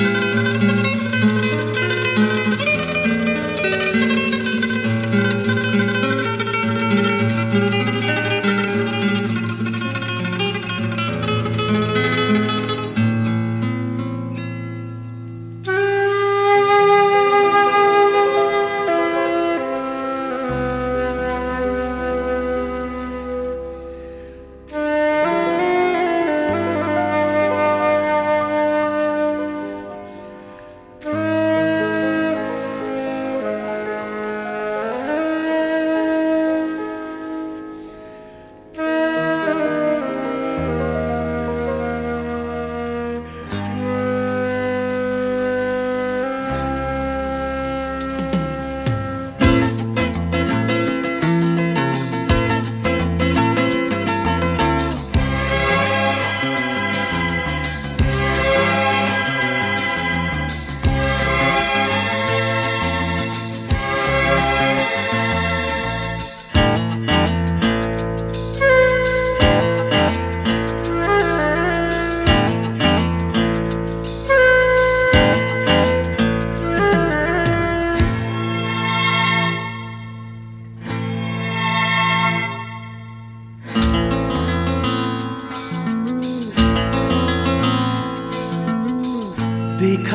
देखा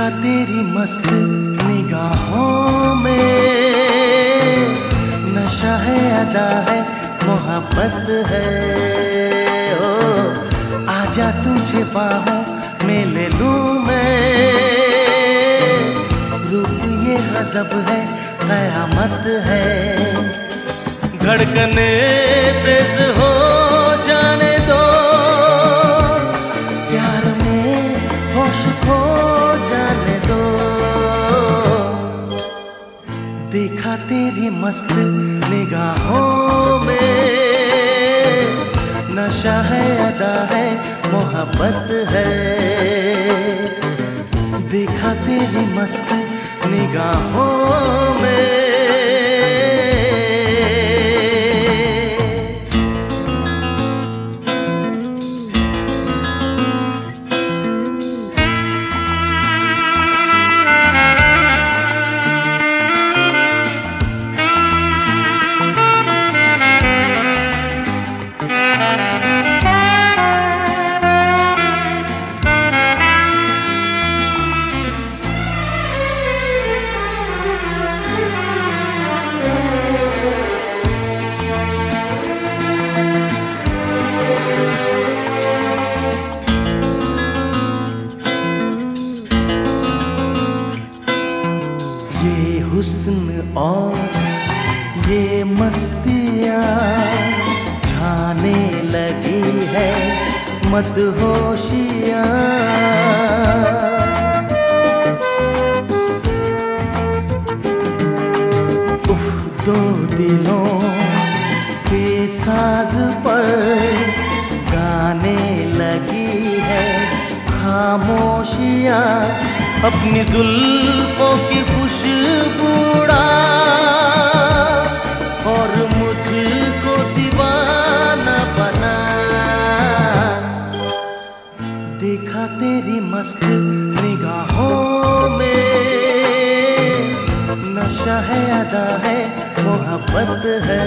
तेरी मस्त निगाहों में। नशा है, अदा है, मोहब्बत है। ओ, आजा तुझे बाहों में ले लूँ मैं। रूप ये गजब है, कयामत है। धड़कने तेज हो जाने तेरी मस्त निगाहों में नशा है, अदा है, मोहब्बत है। देखा तेरी मस्त निगाहों में और ये मस्तियाँ छाने लगी है मदहोशियाँ। उफ, दो दिलों के साज पर गाने लगी है खामोशियाँ। अपनी जुल्फों की खुशबूड़ा है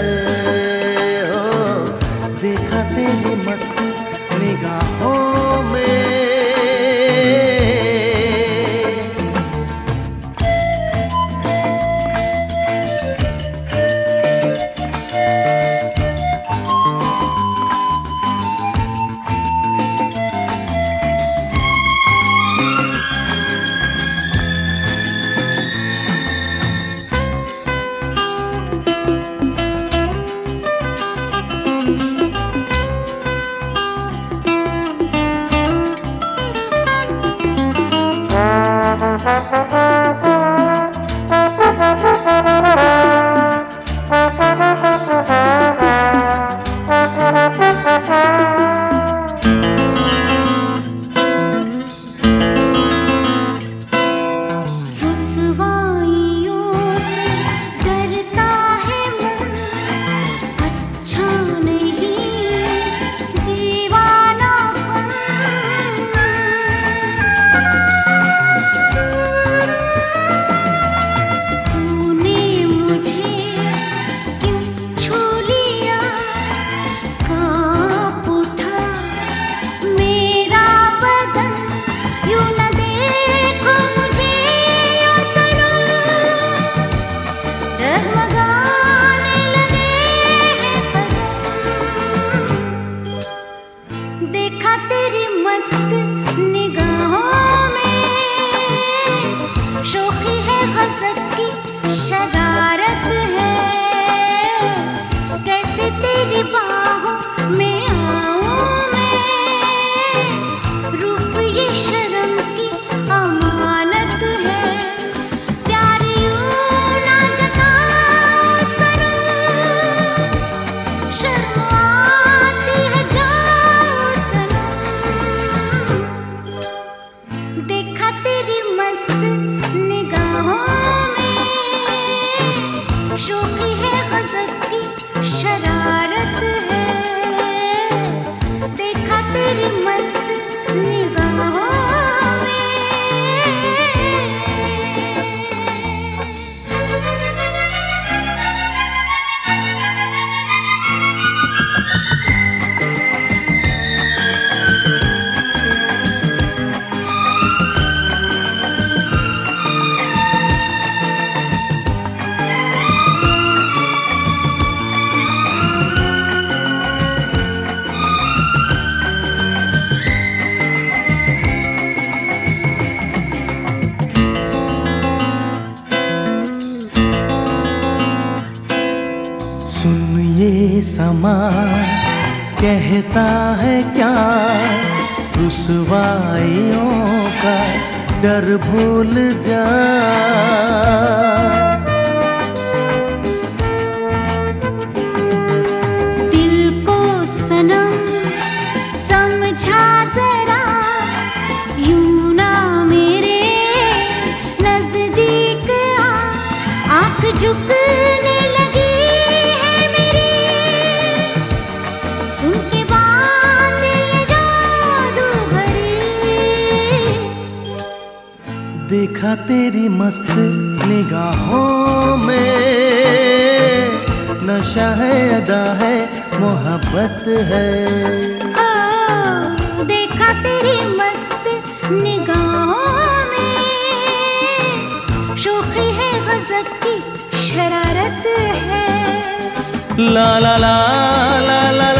गुम ये समा कहता है क्या? रुसवाइयों का डर भूल जा। सुन के बात ये जादू भरी। देखा तेरी मस्त निगाहों में नशा है अदा है मोहब्बत है। ओ, देखा तेरी मस्त निगाहों में शोखी है गजब की शरारत है। ला ला ला ला ला ला